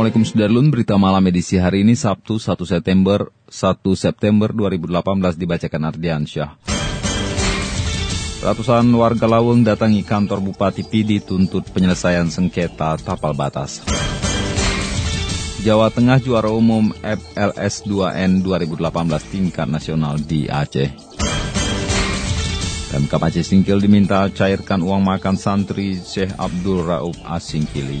Assalamualaikum Sudarlun, berita malam edisi hari ini Sabtu 1 September 1 September 2018 dibacakan Ardiansyah. Ratusan warga Laweng datangi kantor Bupati Pidi tuntut penyelesaian sengketa tapal batas. Jawa Tengah juara umum FLS 2N 2018 tingkat nasional di Aceh. Pemkap Aceh Singkil diminta cairkan uang makan santri Syekh Abdul Rauf Asingkili.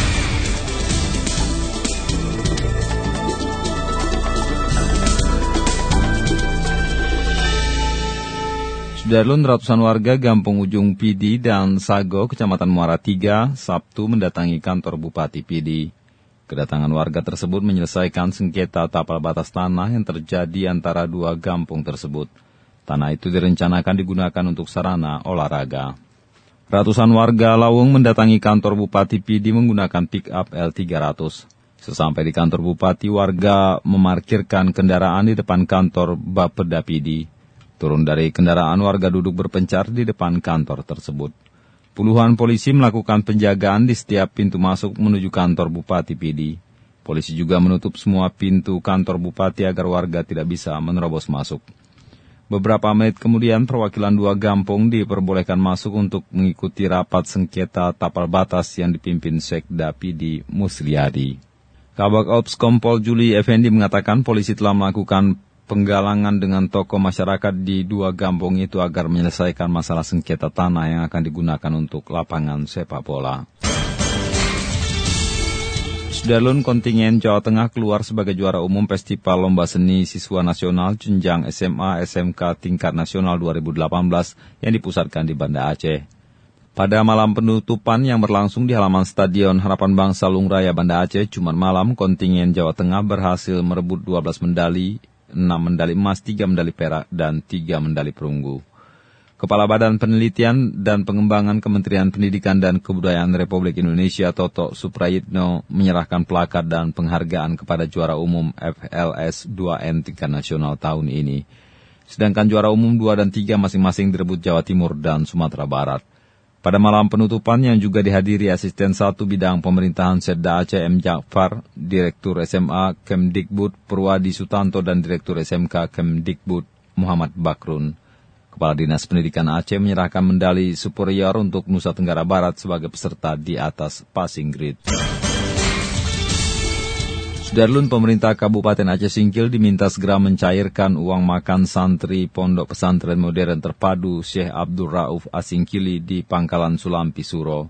Sudarlun ratusan warga Gampung Ujung Pidi dan Sago, Kecamatan Muara Tiga, Sabtu mendatangi kantor Bupati Pidi. Kedatangan warga tersebut menyelesaikan sengketa tapal batas tanah yang terjadi antara dua gampung tersebut. Tanah itu direncanakan digunakan untuk sarana olahraga. Ratusan warga Lawung mendatangi kantor Bupati Pidi menggunakan pick-up L300. Sesampai di kantor Bupati, warga memarkirkan kendaraan di depan kantor Bapeda Pidi. Turun dari kendaraan warga duduk berpencar di depan kantor tersebut. Puluhan polisi melakukan penjagaan di setiap pintu masuk menuju kantor Bupati Pidi. Polisi juga menutup semua pintu kantor Bupati agar warga tidak bisa menerobos masuk. Beberapa menit kemudian perwakilan dua gampung diperbolehkan masuk untuk mengikuti rapat sengketa tapal batas yang dipimpin Sekda Pidi Musliadi. Kabak Ops Kompol Juli Effendi mengatakan polisi telah melakukan penggalangan dengan tokoh masyarakat di dua gampung itu agar menyelesaikan masalah sengketa tanah yang akan digunakan untuk lapangan sepak bola. Sudarlun kontingen Jawa Tengah keluar sebagai juara umum Festival Lomba Seni Siswa Nasional Jenjang SMA SMK Tingkat Nasional 2018 yang dipusatkan di Banda Aceh. Pada malam penutupan yang berlangsung di halaman Stadion Harapan Bangsa Lungraya Banda Aceh, Jumat malam kontingen Jawa Tengah berhasil merebut 12 medali 6 medali emas, 3 medali perak, dan 3 medali perunggu. Kepala Badan Penelitian dan Pengembangan Kementerian Pendidikan dan Kebudayaan Republik Indonesia Toto Suprayitno menyerahkan plakat dan penghargaan kepada juara umum FLS 2N tingkat nasional tahun ini. Sedangkan juara umum 2 dan 3 masing-masing direbut Jawa Timur dan Sumatera Barat. Pada malam penutupan yang juga dihadiri asisten satu bidang pemerintahan Sedda Aceh M. Jafar, Direktur SMA Kemdikbud Purwadi Sutanto dan Direktur SMK Kemdikbud Muhammad Bakrun. Kepala Dinas Pendidikan Aceh menyerahkan medali superior untuk Nusa Tenggara Barat sebagai peserta di atas passing grade. Sudarlun pemerintah Kabupaten Aceh Singkil diminta segera mencairkan uang makan santri Pondok Pesantren Modern Terpadu Syekh Abdul Rauf Asingkili di Pangkalan Sulampi Suro.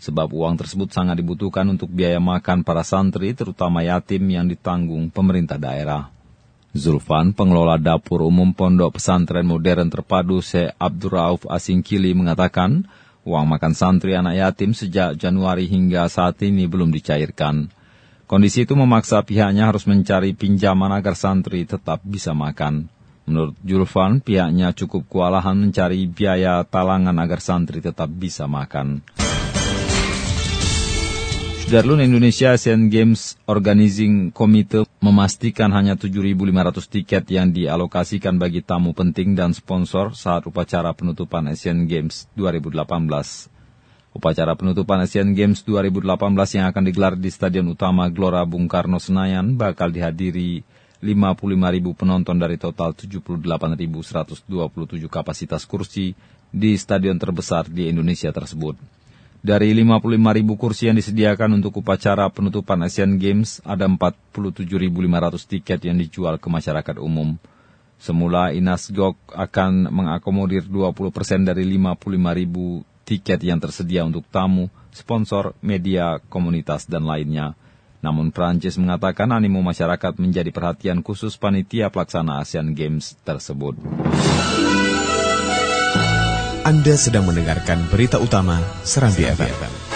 Sebab uang tersebut sangat dibutuhkan untuk biaya makan para santri terutama yatim yang ditanggung pemerintah daerah. Zulfan, pengelola dapur umum Pondok Pesantren Modern Terpadu Syekh Abdul Rauf Asingkili mengatakan, uang makan santri anak yatim sejak Januari hingga saat ini belum dicairkan. Kondisi itu memaksa pihaknya harus mencari pinjaman agar santri tetap bisa makan. Menurut Julfan, pihaknya cukup kewalahan mencari biaya talangan agar santri tetap bisa makan. Sudarlun Indonesia Asian Games Organizing Committee memastikan hanya 7.500 tiket yang dialokasikan bagi tamu penting dan sponsor saat upacara penutupan Asian Games 2018. Upacara penutupan Asian Games 2018 yang akan digelar di Stadion Utama Gelora Bung Karno Senayan bakal dihadiri 55.000 penonton dari total 78.127 kapasitas kursi di stadion terbesar di Indonesia tersebut. Dari 55.000 kursi yang disediakan untuk upacara penutupan Asian Games, ada 47.500 tiket yang dijual ke masyarakat umum. Semula Inas Gok akan mengakomodir 20% dari 55 ribu tiket yang tersedia untuk tamu, sponsor, media, komunitas, dan lainnya. Namun Prancis mengatakan animo masyarakat menjadi perhatian khusus panitia pelaksana Asian Games tersebut. Anda sedang mendengarkan berita utama Serambi FM.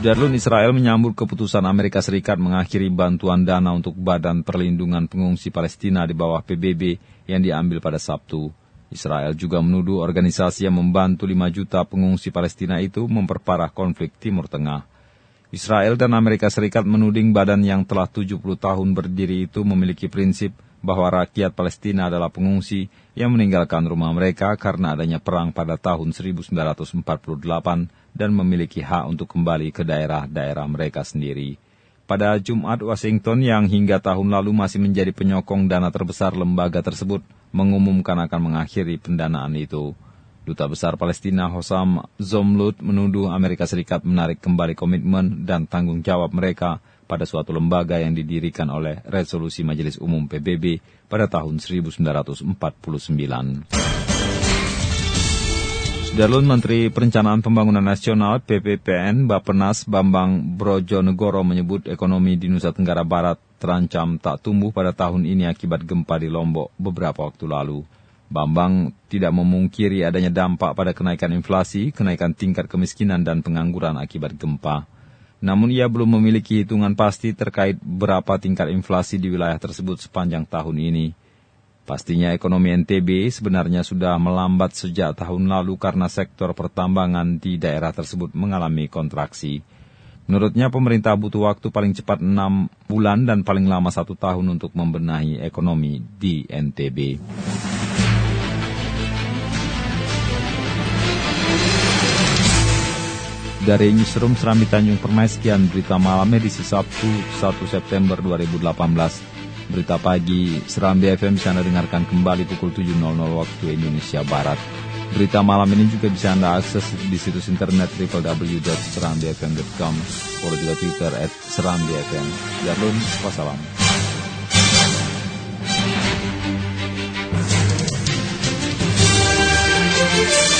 Sudarlun Israel menyambut keputusan Amerika Serikat mengakhiri bantuan dana untuk Badan Perlindungan Pengungsi Palestina di bawah PBB yang diambil pada Sabtu. Israel juga menuduh organisasi yang membantu 5 juta pengungsi Palestina itu memperparah konflik Timur Tengah. Israel dan Amerika Serikat menuding badan yang telah 70 tahun berdiri itu memiliki prinsip bahwa rakyat Palestina adalah pengungsi yang meninggalkan rumah mereka karena adanya perang pada tahun 1948 dan memiliki hak untuk kembali ke daerah-daerah mereka sendiri. Pada Jumat, Washington yang hingga tahun lalu masih menjadi penyokong dana terbesar lembaga tersebut mengumumkan akan mengakhiri pendanaan itu. Duta Besar Palestina Hossam Zomlut menuduh Amerika Serikat menarik kembali komitmen dan tanggung jawab mereka pada suatu lembaga yang didirikan oleh Resolusi Majelis Umum PBB pada tahun 1949. Darlun Menteri Perencanaan Pembangunan Nasional PPPN Bapenas Bambang Brojonegoro menyebut ekonomi di Nusa Tenggara Barat terancam tak tumbuh pada tahun ini akibat gempa di Lombok beberapa waktu lalu. Bambang tidak memungkiri adanya dampak pada kenaikan inflasi, kenaikan tingkat kemiskinan dan pengangguran akibat gempa. Namun ia belum memiliki hitungan pasti terkait berapa tingkat inflasi di wilayah tersebut sepanjang tahun ini. Pastinya ekonomi NTB sebenarnya sudah melambat sejak tahun lalu karena sektor pertambangan di daerah tersebut mengalami kontraksi. Menurutnya pemerintah butuh waktu paling cepat enam bulan dan paling lama satu tahun untuk membenahi ekonomi di NTB. Dari Newsroom Serambi Tanjung Permai, sekian berita malam edisi Sabtu 1 September 2018. Berita pagi Serambi FM bisa Anda dengarkan kembali pukul 7.00 waktu Indonesia Barat. Berita malam ini juga bisa Anda akses di situs internet www.serambifm.com. Follow juga Twitter at Serambi FM. Jarlun, wassalam. Thank